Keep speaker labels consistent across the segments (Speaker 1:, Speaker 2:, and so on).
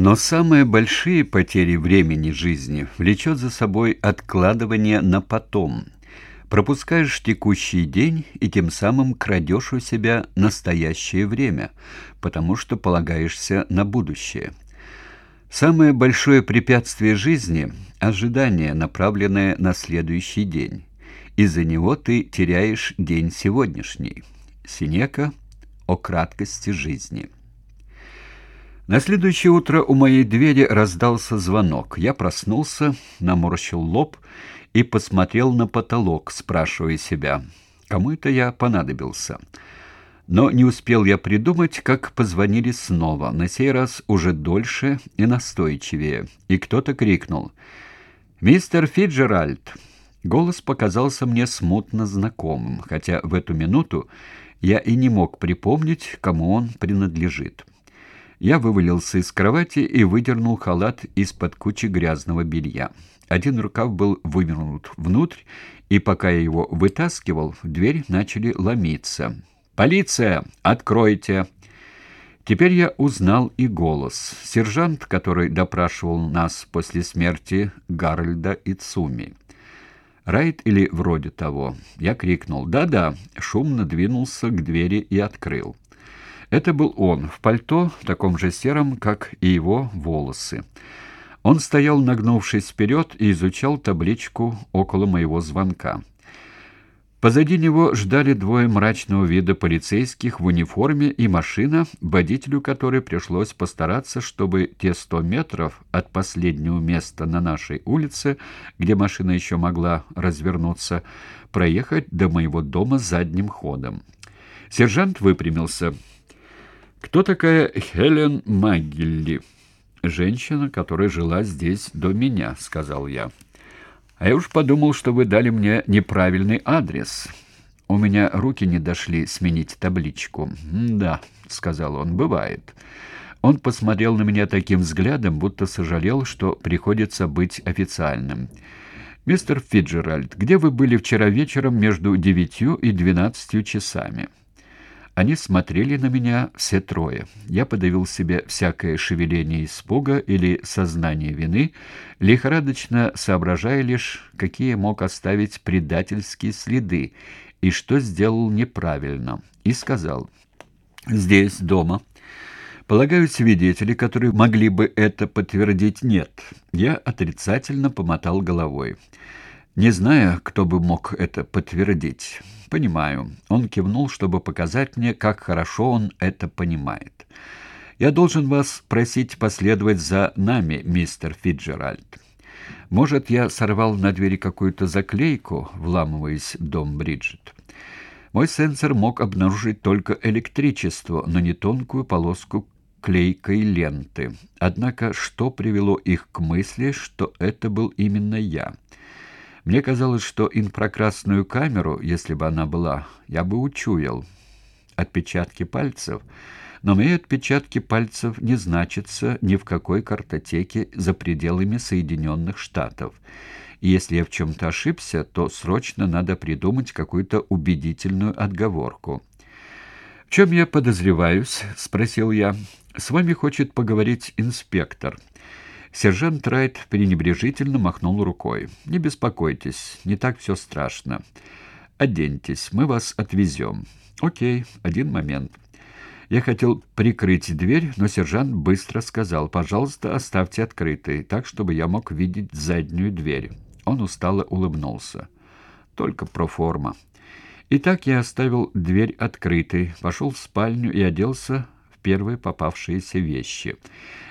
Speaker 1: Но самые большие потери времени жизни влечет за собой откладывание на потом. Пропускаешь текущий день и тем самым крадешь у себя настоящее время, потому что полагаешься на будущее. Самое большое препятствие жизни – ожидание, направленное на следующий день. Из-за него ты теряешь день сегодняшний. Синека о краткости жизни. На следующее утро у моей двери раздался звонок. Я проснулся, наморщил лоб и посмотрел на потолок, спрашивая себя, кому это я понадобился. Но не успел я придумать, как позвонили снова, на сей раз уже дольше и настойчивее, и кто-то крикнул «Мистер Фиджеральд!» Голос показался мне смутно знакомым, хотя в эту минуту я и не мог припомнить, кому он принадлежит. Я вывалился из кровати и выдернул халат из-под кучи грязного белья. Один рукав был вывернут внутрь, и пока я его вытаскивал, в дверь начали ломиться. «Полиция! Откройте!» Теперь я узнал и голос. Сержант, который допрашивал нас после смерти Гарольда и Цуми. Райт или вроде того. Я крикнул «Да-да», шумно двинулся к двери и открыл. Это был он, в пальто, таком же сером, как и его волосы. Он стоял, нагнувшись вперед, и изучал табличку около моего звонка. Позади него ждали двое мрачного вида полицейских в униформе и машина, водителю которой пришлось постараться, чтобы те сто метров от последнего места на нашей улице, где машина еще могла развернуться, проехать до моего дома задним ходом. Сержант выпрямился. «Кто такая Хелен Маггелли?» «Женщина, которая жила здесь до меня», — сказал я. «А я уж подумал, что вы дали мне неправильный адрес. У меня руки не дошли сменить табличку». «Да», — сказал он, — «бывает». Он посмотрел на меня таким взглядом, будто сожалел, что приходится быть официальным. «Мистер Фиджеральд, где вы были вчера вечером между девятью и двенадцатью часами?» Они смотрели на меня все трое. Я подавил себе всякое шевеление испуга или сознание вины, лихорадочно соображая лишь, какие мог оставить предательские следы и что сделал неправильно, и сказал «Здесь, дома». Полагаю, свидетели, которые могли бы это подтвердить, нет. Я отрицательно помотал головой. Не знаю, кто бы мог это подтвердить. Понимаю. Он кивнул, чтобы показать мне, как хорошо он это понимает. Я должен вас просить последовать за нами, мистер Фиджеральд. Может, я сорвал на двери какую-то заклейку, вламываясь в дом Бриджит. Мой сенсор мог обнаружить только электричество, но не тонкую полоску клейкой ленты. Однако что привело их к мысли, что это был именно я? Мне казалось, что инфракрасную камеру, если бы она была, я бы учуял. Отпечатки пальцев. Но мои отпечатки пальцев не значатся ни в какой картотеке за пределами Соединенных Штатов. И если я в чем-то ошибся, то срочно надо придумать какую-то убедительную отговорку. «В чем я подозреваюсь?» — спросил я. «С вами хочет поговорить инспектор». Сержант Райт пренебрежительно махнул рукой. «Не беспокойтесь, не так все страшно. Оденьтесь, мы вас отвезем». «Окей, один момент». Я хотел прикрыть дверь, но сержант быстро сказал, «Пожалуйста, оставьте открытой, так, чтобы я мог видеть заднюю дверь». Он устало улыбнулся. «Только проформа». Итак, я оставил дверь открытой, пошел в спальню и оделся первые попавшиеся вещи.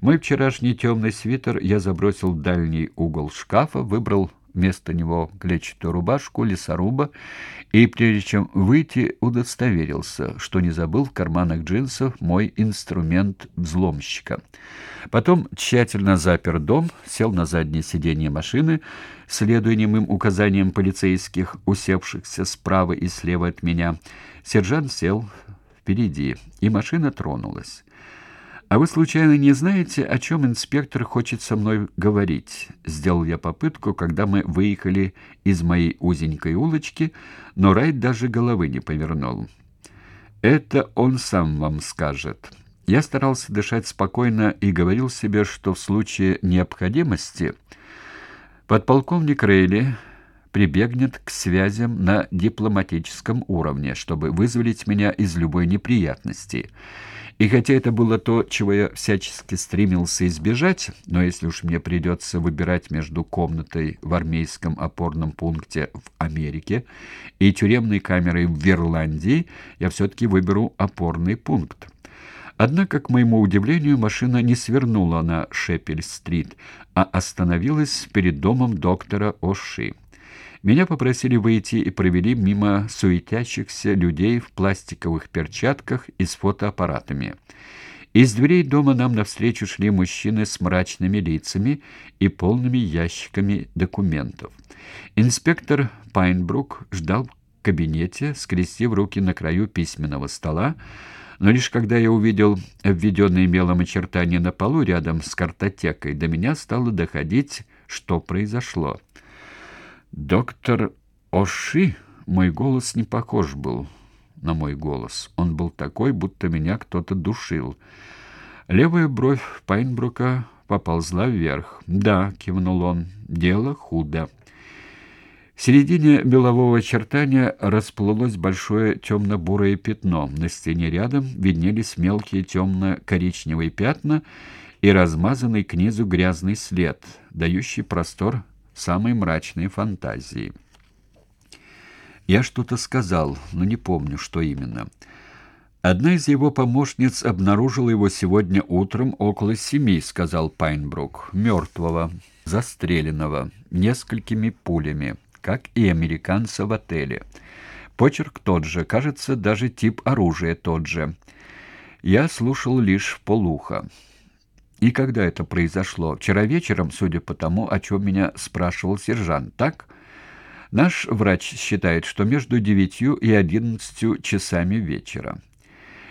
Speaker 1: Мой вчерашний темный свитер я забросил в дальний угол шкафа, выбрал вместо него клетчатую рубашку лесоруба и, прежде чем выйти, удостоверился, что не забыл в карманах джинсов мой инструмент взломщика. Потом тщательно запер дом, сел на заднее сиденье машины, следуя немым указаниям полицейских, усевшихся справа и слева от меня. Сержант сел впереди, и машина тронулась. «А вы, случайно, не знаете, о чем инспектор хочет со мной говорить?» Сделал я попытку, когда мы выехали из моей узенькой улочки, но Райт даже головы не повернул. «Это он сам вам скажет». Я старался дышать спокойно и говорил себе, что в случае необходимости подполковник Рейли прибегнет к связям на дипломатическом уровне, чтобы вызволить меня из любой неприятности. И хотя это было то, чего я всячески стремился избежать, но если уж мне придется выбирать между комнатой в армейском опорном пункте в Америке и тюремной камерой в Ирландии, я все-таки выберу опорный пункт. Однако, к моему удивлению, машина не свернула на Шепель-стрит, а остановилась перед домом доктора Оши. Меня попросили выйти и провели мимо суетящихся людей в пластиковых перчатках и с фотоаппаратами. Из дверей дома нам навстречу шли мужчины с мрачными лицами и полными ящиками документов. Инспектор Пайнбрук ждал в кабинете, скрестив руки на краю письменного стола, но лишь когда я увидел обведенные мелом очертания на полу рядом с картотекой, до меня стало доходить, что произошло. Доктор Оши, мой голос не похож был на мой голос. Он был такой, будто меня кто-то душил. Левая бровь Пайнбрука поползла вверх. «Да», — кивнул он, — «дело худо». В середине белового очертания расплылось большое темно-бурое пятно. На стене рядом виднелись мелкие темно-коричневые пятна и размазанный к низу грязный след, дающий простор самой мрачной фантазии. Я что-то сказал, но не помню, что именно. Одна из его помощниц обнаружила его сегодня утром около семи, сказал Пайнбрук, мертвого, застреленного, несколькими пулями, как и американца в отеле. Почерк тот же, кажется, даже тип оружия тот же. Я слушал лишь в полухо. И когда это произошло? Вчера вечером, судя по тому, о чем меня спрашивал сержант, так? Наш врач считает, что между девятью и одиннадцатью часами вечера.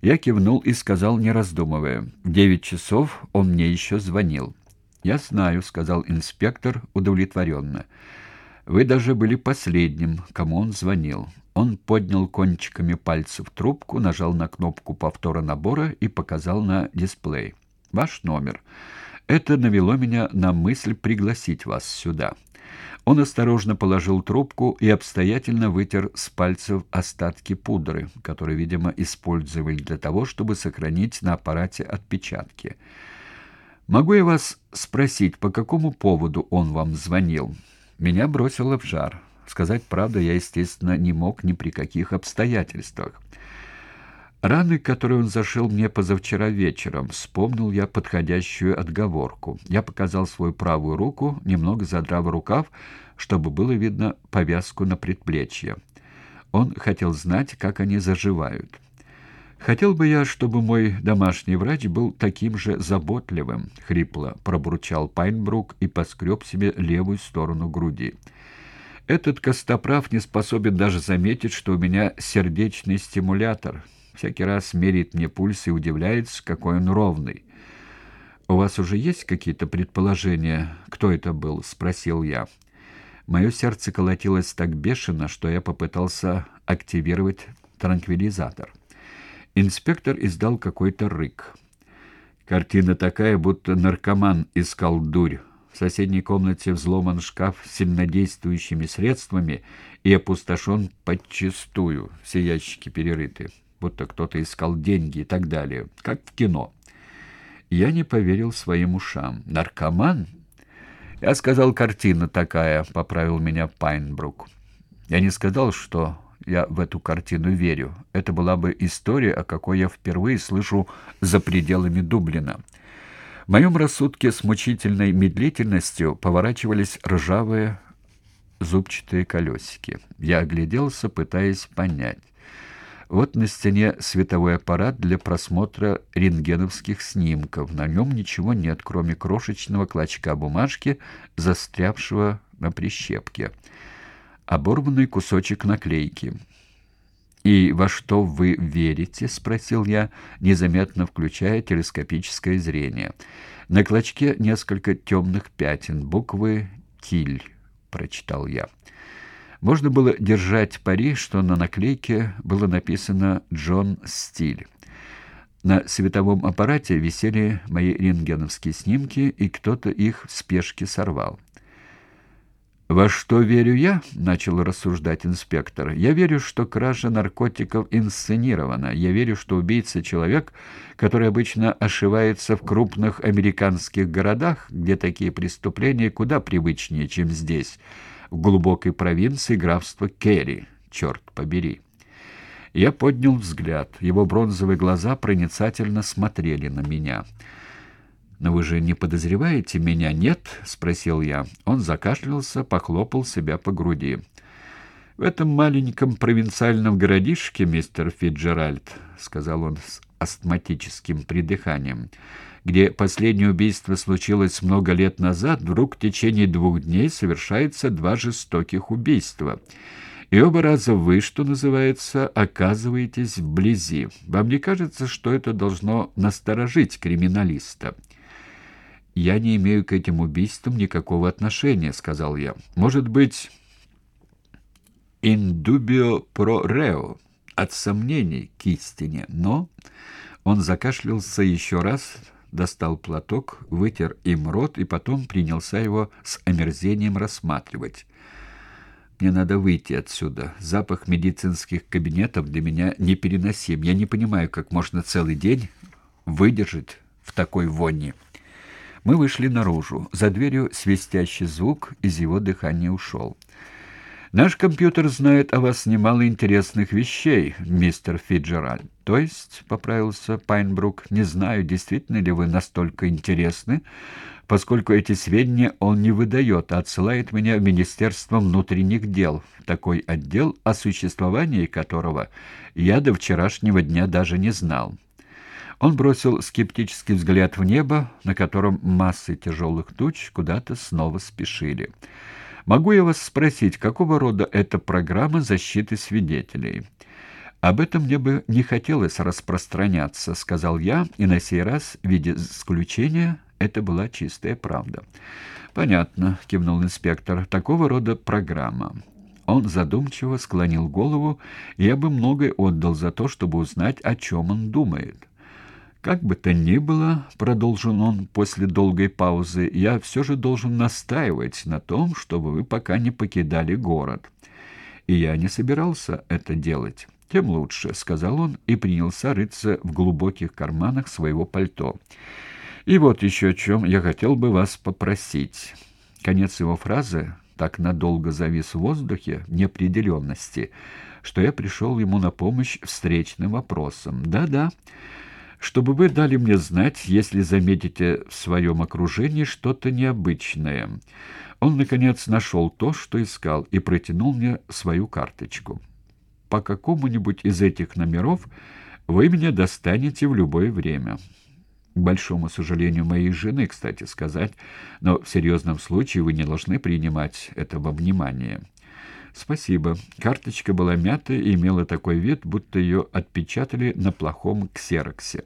Speaker 1: Я кивнул и сказал, не раздумывая. В девять часов он мне еще звонил. «Я знаю», — сказал инспектор удовлетворенно. «Вы даже были последним, кому он звонил». Он поднял кончиками пальцев трубку, нажал на кнопку повтора набора и показал на дисплей. Ваш номер. Это навело меня на мысль пригласить вас сюда. Он осторожно положил трубку и обстоятельно вытер с пальцев остатки пудры, которые, видимо, использовали для того, чтобы сохранить на аппарате отпечатки. Могу я вас спросить, по какому поводу он вам звонил? Меня бросило в жар. Сказать правду я, естественно, не мог ни при каких обстоятельствах. Раны, которые он зашил мне позавчера вечером, вспомнил я подходящую отговорку. Я показал свою правую руку, немного задрав рукав, чтобы было видно повязку на предплечье. Он хотел знать, как они заживают. Хотел бы я, чтобы мой домашний врач был таким же заботливым, хрипло пробурчал Пайнбрук и поскреб себе левую сторону груди. Этот костоправ не способен даже заметить, что у меня сердечный стимулятор — Всякий раз меряет мне пульс и удивляется, какой он ровный. «У вас уже есть какие-то предположения, кто это был?» — спросил я. Мое сердце колотилось так бешено, что я попытался активировать транквилизатор. Инспектор издал какой-то рык. Картина такая, будто наркоман искал дурь. В соседней комнате взломан шкаф с сильнодействующими средствами и опустошен подчистую, все ящики перерыты будто кто-то искал деньги и так далее, как в кино. Я не поверил своим ушам. «Наркоман?» «Я сказал, картина такая», — поправил меня Пайнбрук. «Я не сказал, что я в эту картину верю. Это была бы история, о какой я впервые слышу за пределами Дублина». В моем рассудке с мучительной медлительностью поворачивались ржавые зубчатые колесики. Я огляделся, пытаясь понять. Вот на стене световой аппарат для просмотра рентгеновских снимков. На нем ничего нет, кроме крошечного клочка бумажки, застрявшего на прищепке. Оборванный кусочек наклейки. «И во что вы верите?» — спросил я, незаметно включая телескопическое зрение. На клочке несколько темных пятен, буквы «Киль», — прочитал я. Можно было держать пари, что на наклейке было написано «Джон Стиль». На световом аппарате висели мои рентгеновские снимки, и кто-то их в спешке сорвал. «Во что верю я?» — начал рассуждать инспектор. «Я верю, что кража наркотиков инсценирована. Я верю, что убийца — человек, который обычно ошивается в крупных американских городах, где такие преступления куда привычнее, чем здесь, в глубокой провинции графства Керри. Черт побери!» Я поднял взгляд. Его бронзовые глаза проницательно смотрели на меня. «Но вы же не подозреваете меня, нет?» — спросил я. Он закашлялся, похлопал себя по груди. «В этом маленьком провинциальном городишке, мистер Фиджеральд», — сказал он с астматическим придыханием, где последнее убийство случилось много лет назад, вдруг в течение двух дней совершается два жестоких убийства. И оба раза вы, что называется, оказываетесь вблизи. Вам не кажется, что это должно насторожить криминалиста?» «Я не имею к этим убийствам никакого отношения», — сказал я. «Может быть, индубио про рео, от сомнений к истине, но...» Он закашлялся еще раз, достал платок, вытер им рот и потом принялся его с омерзением рассматривать. «Мне надо выйти отсюда. Запах медицинских кабинетов для меня непереносим. Я не понимаю, как можно целый день выдержать в такой вони». Мы вышли наружу. За дверью свистящий звук, из его дыхания ушел. «Наш компьютер знает о вас немало интересных вещей, мистер Фиджеральд. То есть, — поправился Пайнбрук, — не знаю, действительно ли вы настолько интересны, поскольку эти сведения он не выдает, а отсылает меня в Министерство внутренних дел, такой отдел, о существовании которого я до вчерашнего дня даже не знал». Он бросил скептический взгляд в небо, на котором массы тяжелых туч куда-то снова спешили. «Могу я вас спросить, какого рода эта программа защиты свидетелей?» «Об этом мне бы не хотелось распространяться», — сказал я, и на сей раз, в виде исключения, это была чистая правда. «Понятно», — кивнул инспектор, — «такого рода программа». Он задумчиво склонил голову, и я бы многое отдал за то, чтобы узнать, о чем он думает. «Как бы то ни было, — продолжил он после долгой паузы, — я все же должен настаивать на том, чтобы вы пока не покидали город. И я не собирался это делать. Тем лучше, — сказал он и принялся рыться в глубоких карманах своего пальто. И вот еще о чем я хотел бы вас попросить. Конец его фразы так надолго завис в воздухе неопределенности, что я пришел ему на помощь встречным вопросом. «Да-да» чтобы вы дали мне знать, если заметите в своем окружении что-то необычное. Он, наконец, нашел то, что искал, и протянул мне свою карточку. По какому-нибудь из этих номеров вы меня достанете в любое время. К большому сожалению моей жены, кстати сказать, но в серьезном случае вы не должны принимать этого внимания. «Спасибо». Карточка была мятая и имела такой вид, будто ее отпечатали на плохом ксероксе.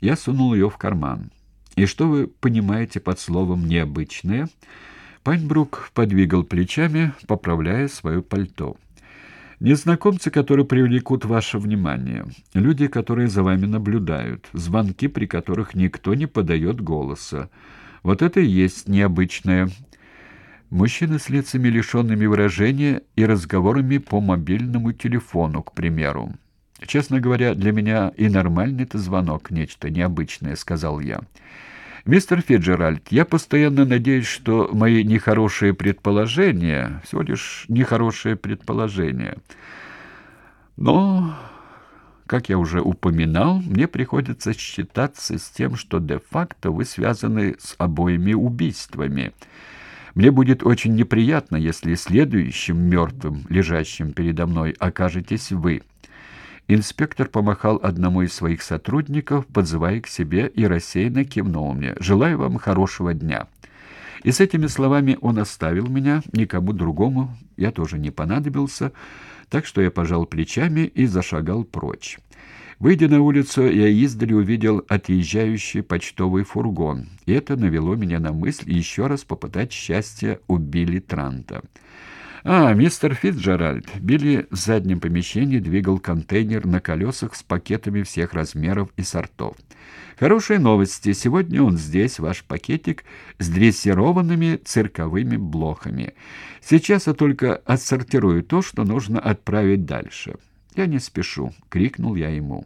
Speaker 1: Я сунул ее в карман. «И что вы понимаете под словом «необычное»?» Пайнбрук подвигал плечами, поправляя свое пальто. «Незнакомцы, которые привлекут ваше внимание, люди, которые за вами наблюдают, звонки, при которых никто не подает голоса. Вот это и есть необычное». Мужчины с лицами лишенными выражения и разговорами по мобильному телефону, к примеру. «Честно говоря, для меня и нормальный это звонок, нечто необычное», — сказал я. «Мистер Фиджеральд, я постоянно надеюсь, что мои нехорошие предположения — всего лишь нехорошие предположения. Но, как я уже упоминал, мне приходится считаться с тем, что де-факто вы связаны с обоими убийствами». Мне будет очень неприятно, если следующим мертвым, лежащим передо мной, окажетесь вы». Инспектор помахал одному из своих сотрудников, подзывая к себе, и рассеянно кивнул мне. «Желаю вам хорошего дня». И с этими словами он оставил меня, никому другому я тоже не понадобился, так что я пожал плечами и зашагал прочь. Выйдя на улицу, я издали увидел отъезжающий почтовый фургон, и это навело меня на мысль еще раз попытать счастье у Билли Транта.
Speaker 2: «А, мистер Фитджеральд!» Билли в заднем помещении двигал контейнер на колесах с пакетами всех размеров и сортов. «Хорошие новости. Сегодня он здесь, ваш пакетик, с дрессированными цирковыми блохами. Сейчас я только отсортирую то, что нужно отправить дальше». «Я не спешу», — крикнул я ему.